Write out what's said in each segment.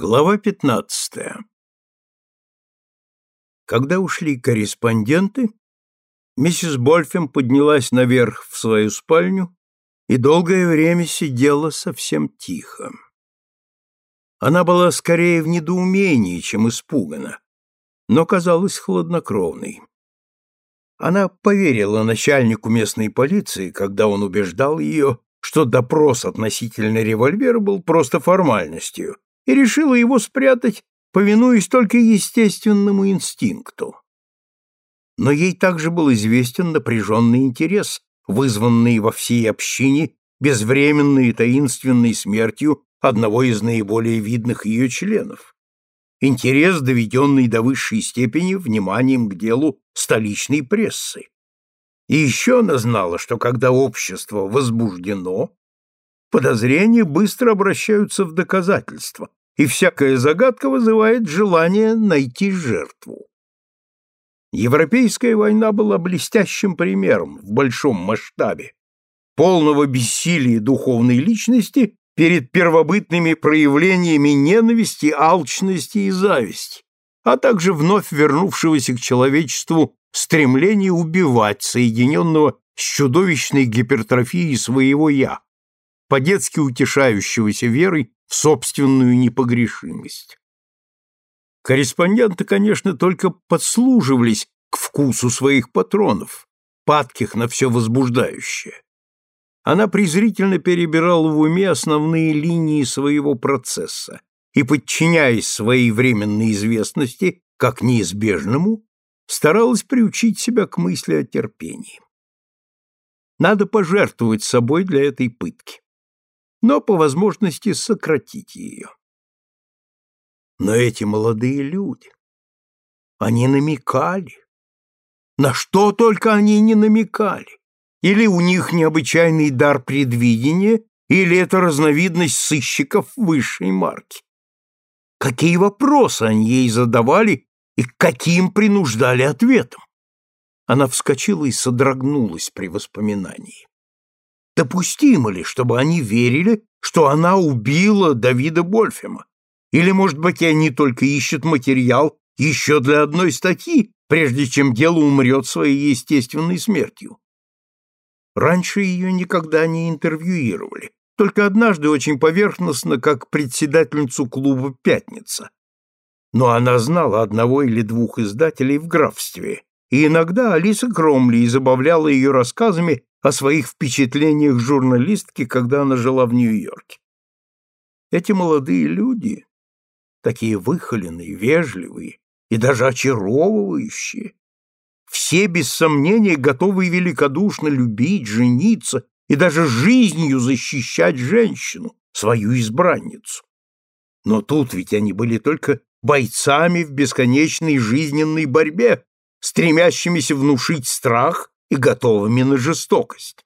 Глава 15. Когда ушли корреспонденты, миссис Больфем поднялась наверх в свою спальню и долгое время сидела совсем тихо. Она была скорее в недоумении, чем испугана, но казалась хладнокровной. Она поверила начальнику местной полиции, когда он убеждал ее, что допрос относительно револьвера был просто формальностью, и решила его спрятать, повинуясь только естественному инстинкту. Но ей также был известен напряженный интерес, вызванный во всей общине безвременной и таинственной смертью одного из наиболее видных ее членов. Интерес, доведенный до высшей степени вниманием к делу столичной прессы. И еще она знала, что когда общество возбуждено, подозрения быстро обращаются в доказательства, и всякая загадка вызывает желание найти жертву. Европейская война была блестящим примером в большом масштабе полного бессилия духовной личности перед первобытными проявлениями ненависти, алчности и зависти, а также вновь вернувшегося к человечеству стремления убивать, соединенного с чудовищной гипертрофией своего «я», по-детски утешающегося верой в собственную непогрешимость. Корреспонденты, конечно, только подслуживались к вкусу своих патронов, падких на все возбуждающее. Она презрительно перебирала в уме основные линии своего процесса и, подчиняясь своей временной известности как неизбежному, старалась приучить себя к мысли о терпении. Надо пожертвовать собой для этой пытки но по возможности сократить ее. Но эти молодые люди, они намекали. На что только они не намекали. Или у них необычайный дар предвидения, или это разновидность сыщиков высшей марки. Какие вопросы они ей задавали и каким принуждали ответом? Она вскочила и содрогнулась при воспоминании. Допустимо ли, чтобы они верили, что она убила Давида Больфема? Или, может быть, они только ищут материал еще для одной статьи, прежде чем дело умрет своей естественной смертью? Раньше ее никогда не интервьюировали, только однажды очень поверхностно, как председательницу клуба «Пятница». Но она знала одного или двух издателей в графстве, и иногда Алиса Кромли забавляла ее рассказами о своих впечатлениях журналистки, когда она жила в Нью-Йорке. Эти молодые люди, такие выхоленные, вежливые и даже очаровывающие, все без сомнения готовы великодушно любить, жениться и даже жизнью защищать женщину, свою избранницу. Но тут ведь они были только бойцами в бесконечной жизненной борьбе, стремящимися внушить страх и готовыми на жестокость.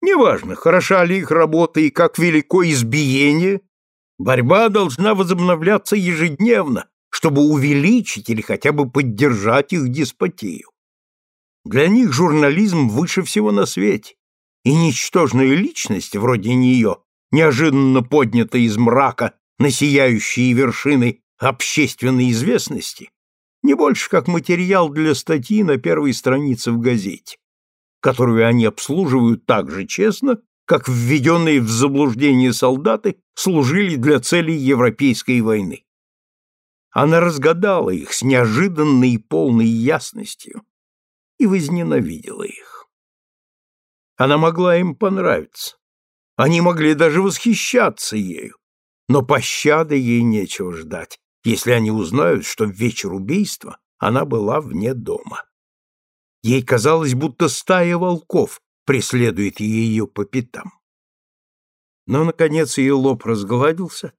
Неважно, хороша ли их работа и как велико избиение, борьба должна возобновляться ежедневно, чтобы увеличить или хотя бы поддержать их деспотию. Для них журнализм выше всего на свете, и ничтожная личность вроде нее, неожиданно поднятая из мрака на сияющие вершины общественной известности, не больше как материал для статьи на первой странице в газете, которую они обслуживают так же честно, как введенные в заблуждение солдаты служили для целей Европейской войны. Она разгадала их с неожиданной и полной ясностью и возненавидела их. Она могла им понравиться. Они могли даже восхищаться ею, но пощады ей нечего ждать если они узнают, что в вечер убийства она была вне дома. Ей казалось, будто стая волков преследует ее по пятам. Но, наконец, ее лоб разгладился,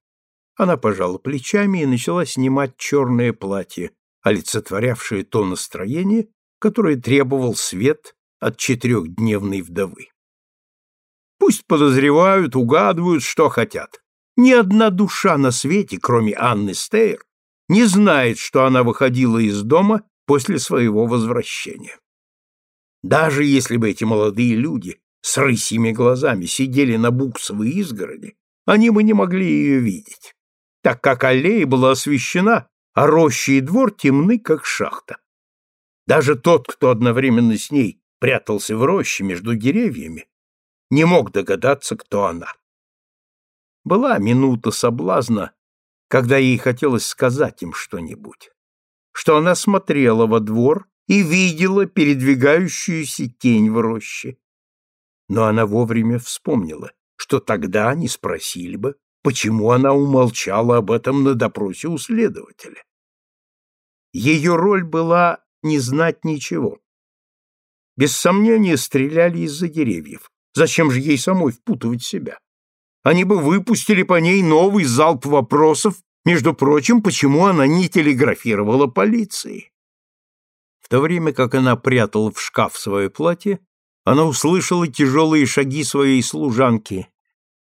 она пожала плечами и начала снимать черное платье, олицетворявшее то настроение, которое требовал свет от четырехдневной вдовы. Пусть подозревают, угадывают, что хотят. Ни одна душа на свете, кроме Анны Стейр, не знает, что она выходила из дома после своего возвращения. Даже если бы эти молодые люди с рысьими глазами сидели на буксовой изгороди, они бы не могли ее видеть. так как аллея была освещена, а роща и двор темны, как шахта. Даже тот, кто одновременно с ней прятался в роще между деревьями, не мог догадаться, кто она. Была минута соблазна, когда ей хотелось сказать им что-нибудь, что она смотрела во двор и видела передвигающуюся тень в роще. Но она вовремя вспомнила, что тогда они спросили бы, почему она умолчала об этом на допросе у следователя. Ее роль была не знать ничего. Без сомнения стреляли из-за деревьев. Зачем же ей самой впутывать себя? Они бы выпустили по ней новый залп вопросов, между прочим, почему она не телеграфировала полиции. В то время как она прятала в шкаф свое платье, она услышала тяжелые шаги своей служанки,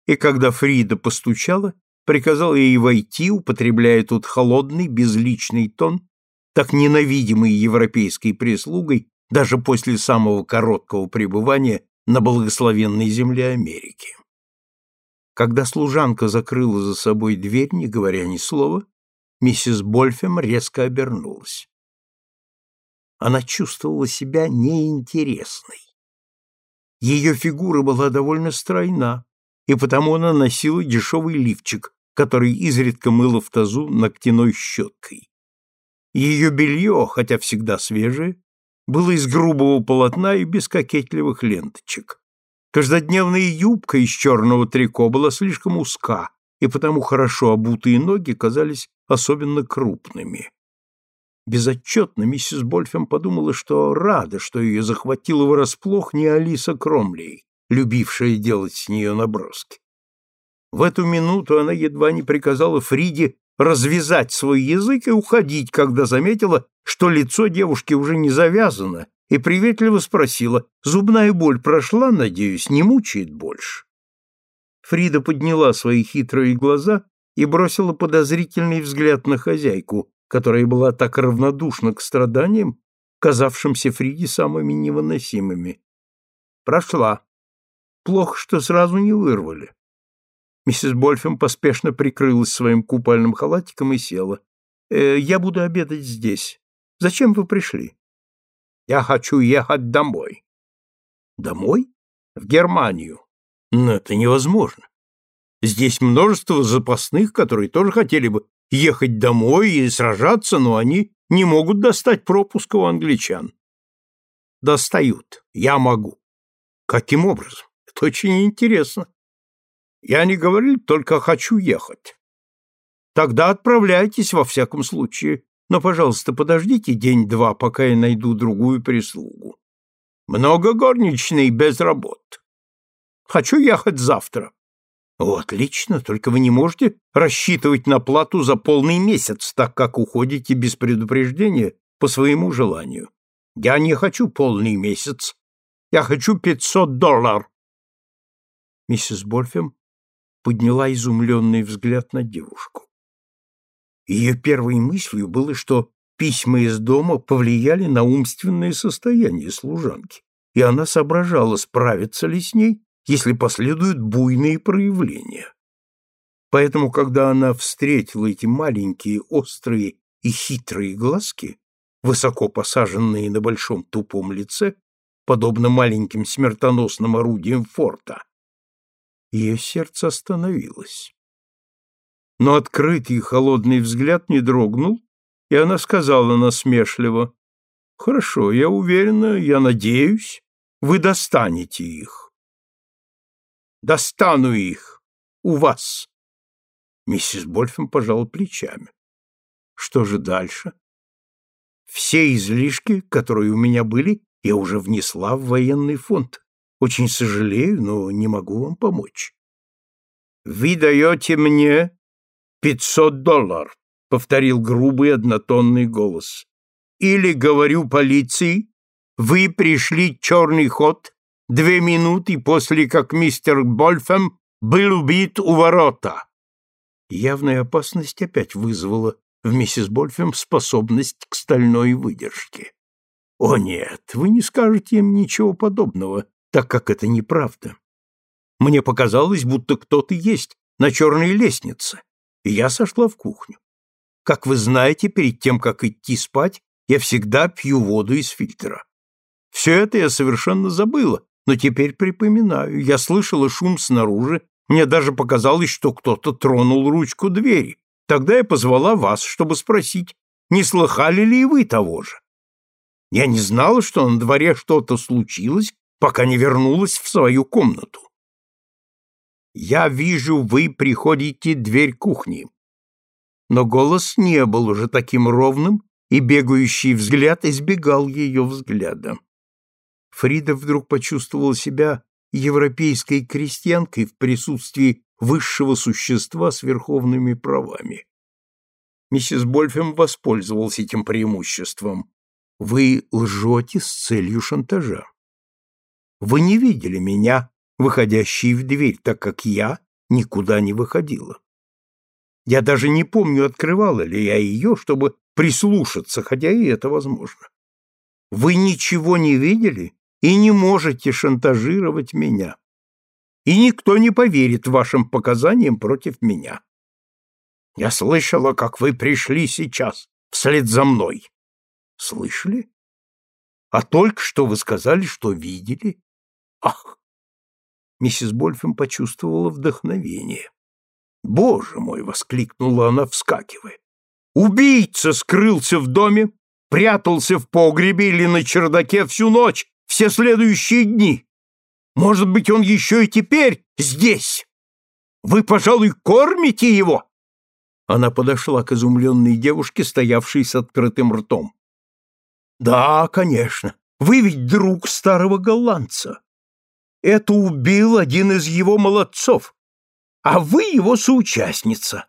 и когда Фрида постучала, приказала ей войти, употребляя тут холодный, безличный тон, так ненавидимый европейской прислугой даже после самого короткого пребывания на благословенной земле Америки. Когда служанка закрыла за собой дверь, не говоря ни слова, миссис Больфем резко обернулась. Она чувствовала себя неинтересной. Ее фигура была довольно стройна, и потому она носила дешевый лифчик, который изредка мыла в тазу ногтяной щеткой. Ее белье, хотя всегда свежее, было из грубого полотна и без кокетливых ленточек. Каждодневная юбка из черного трико была слишком узка, и потому хорошо обутые ноги казались особенно крупными. Безотчетно миссис Больфем подумала, что рада, что ее захватила врасплох не Алиса Кромлей, любившая делать с нее наброски. В эту минуту она едва не приказала Фриде развязать свой язык и уходить, когда заметила, что лицо девушки уже не завязано, и приветливо спросила, «Зубная боль прошла, надеюсь, не мучает больше?» Фрида подняла свои хитрые глаза и бросила подозрительный взгляд на хозяйку, которая была так равнодушна к страданиям, казавшимся Фриде самыми невыносимыми. «Прошла. Плохо, что сразу не вырвали». Миссис Больфем поспешно прикрылась своим купальным халатиком и села. «Э, «Я буду обедать здесь. Зачем вы пришли?» «Я хочу ехать домой». «Домой? В Германию?» «Но это невозможно. Здесь множество запасных, которые тоже хотели бы ехать домой и сражаться, но они не могут достать пропуска у англичан. Достают. Я могу. Каким образом? Это очень интересно. Я не говорил, только хочу ехать. Тогда отправляйтесь во всяком случае, но, пожалуйста, подождите день-два, пока я найду другую прислугу. Много горничной без работ. Хочу ехать завтра. Отлично, только вы не можете рассчитывать на плату за полный месяц, так как уходите без предупреждения по своему желанию. Я не хочу полный месяц. Я хочу пятьсот долларов. Миссис Больфем подняла изумленный взгляд на девушку. Ее первой мыслью было, что письма из дома повлияли на умственное состояние служанки, и она соображала, справиться ли с ней если последуют буйные проявления. Поэтому, когда она встретила эти маленькие, острые и хитрые глазки, высоко посаженные на большом тупом лице, подобно маленьким смертоносным орудиям форта, ее сердце остановилось. Но открытый холодный взгляд не дрогнул, и она сказала насмешливо, «Хорошо, я уверена, я надеюсь, вы достанете их». Достану их. У вас. Миссис Больфем пожала плечами. Что же дальше? Все излишки, которые у меня были, я уже внесла в военный фонд. Очень сожалею, но не могу вам помочь. Вы даете мне пятьсот долларов, повторил грубый однотонный голос. Или, говорю полиции, вы пришли черный ход две минуты после, как мистер Больфем был убит у ворота. Явная опасность опять вызвала в миссис Больфем способность к стальной выдержке. О нет, вы не скажете им ничего подобного, так как это неправда. Мне показалось, будто кто-то есть на черной лестнице, и я сошла в кухню. Как вы знаете, перед тем, как идти спать, я всегда пью воду из фильтра. Все это я совершенно забыла, но теперь припоминаю. Я слышала шум снаружи, мне даже показалось, что кто-то тронул ручку двери. Тогда я позвала вас, чтобы спросить, не слыхали ли и вы того же. Я не знала, что на дворе что-то случилось, пока не вернулась в свою комнату. «Я вижу, вы приходите дверь кухни». Но голос не был уже таким ровным, и бегающий взгляд избегал ее взгляда. Фрида вдруг почувствовала себя европейской крестьянкой в присутствии высшего существа с верховными правами. Миссис Больфем воспользовался этим преимуществом. Вы лжете с целью шантажа. Вы не видели меня, выходящей в дверь, так как я никуда не выходила. Я даже не помню, открывала ли я ее, чтобы прислушаться, хотя и это возможно. Вы ничего не видели и не можете шантажировать меня. И никто не поверит вашим показаниям против меня. Я слышала, как вы пришли сейчас, вслед за мной. Слышали? А только что вы сказали, что видели. Ах! Миссис Больфем почувствовала вдохновение. «Боже мой!» — воскликнула она, вскакивая. «Убийца скрылся в доме, прятался в погребе или на чердаке всю ночь, все следующие дни. Может быть, он еще и теперь здесь. Вы, пожалуй, кормите его?» Она подошла к изумленной девушке, стоявшей с открытым ртом. «Да, конечно. Вы ведь друг старого голландца. Это убил один из его молодцов, а вы его соучастница.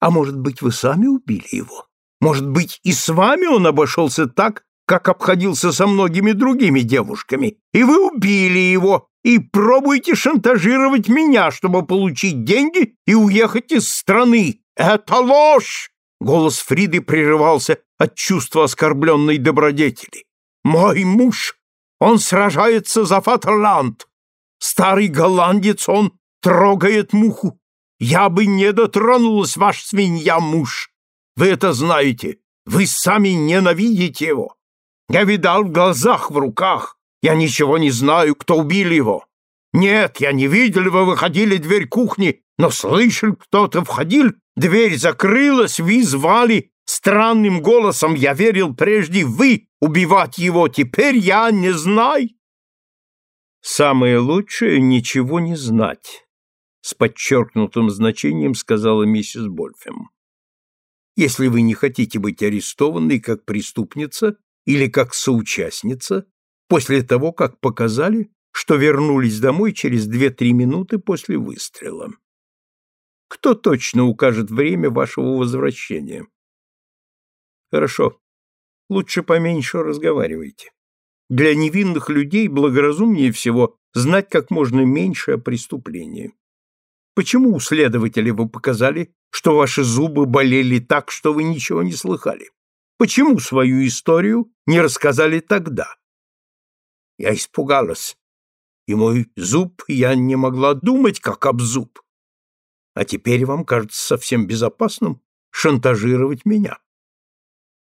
А может быть, вы сами убили его? Может быть, и с вами он обошелся так, как обходился со многими другими девушками, и вы убили его, и пробуете шантажировать меня, чтобы получить деньги и уехать из страны. Это ложь!» Голос Фриды прерывался от чувства оскорбленной добродетели. «Мой муж, он сражается за Фатерланд. Старый голландец, он трогает муху. Я бы не дотронулась, ваш свинья-муж. Вы это знаете. Вы сами ненавидите его. Я видал в глазах, в руках. Я ничего не знаю, кто убил его. Нет, я не видел, вы выходили дверь кухни, но слышал, кто-то входил, дверь закрылась, вы звали. Странным голосом я верил прежде вы убивать его, теперь я не знаю. Самое лучшее — ничего не знать, — с подчеркнутым значением сказала миссис Больфем. Если вы не хотите быть арестованной как преступница или как соучастница, после того, как показали, что вернулись домой через две-три минуты после выстрела. Кто точно укажет время вашего возвращения? Хорошо. Лучше поменьше разговаривайте. Для невинных людей благоразумнее всего знать как можно меньше о преступлении. Почему у следователя вы показали, что ваши зубы болели так, что вы ничего не слыхали? Почему свою историю не рассказали тогда? Я испугалась, и мой зуб я не могла думать, как об зуб. А теперь вам кажется совсем безопасным шантажировать меня.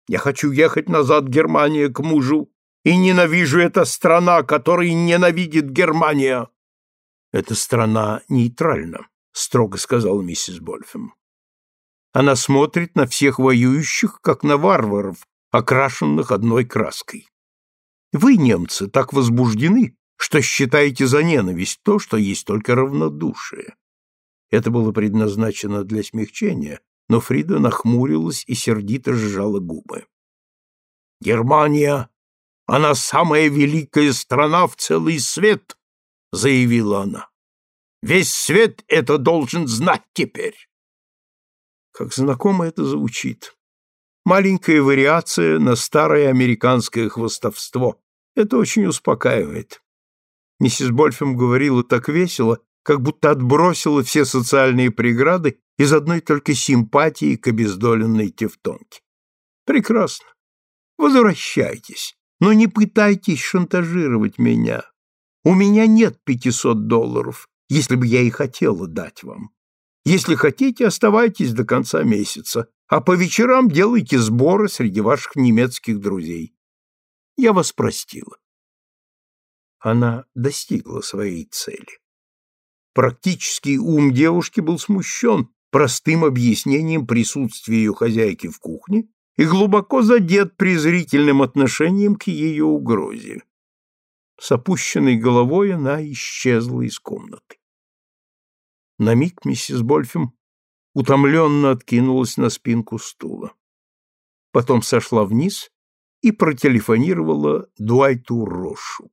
Я хочу ехать назад в Германию к мужу, и ненавижу эта страна, которая ненавидит Германия. Эта страна нейтральна, строго сказал миссис Больфем. Она смотрит на всех воюющих, как на варваров, окрашенных одной краской. Вы, немцы, так возбуждены, что считаете за ненависть то, что есть только равнодушие. Это было предназначено для смягчения, но Фрида нахмурилась и сердито сжала губы. Германия она самая великая страна в целый свет, заявила она. Весь свет это должен знать теперь. Как знакомо это звучит. Маленькая вариация на старое американское хвостовство. Это очень успокаивает. Миссис Больфем говорила так весело, как будто отбросила все социальные преграды из одной только симпатии к обездоленной тевтонке. Прекрасно. Возвращайтесь. Но не пытайтесь шантажировать меня. У меня нет пятисот долларов, если бы я и хотела дать вам. Если хотите, оставайтесь до конца месяца, а по вечерам делайте сборы среди ваших немецких друзей. Я вас простила. Она достигла своей цели. Практический ум девушки был смущен простым объяснением присутствия ее хозяйки в кухне и глубоко задет презрительным отношением к ее угрозе. С опущенной головой она исчезла из комнаты. На миг миссис Больфем утомленно откинулась на спинку стула. Потом сошла вниз и протелефонировала Дуайту Рошу.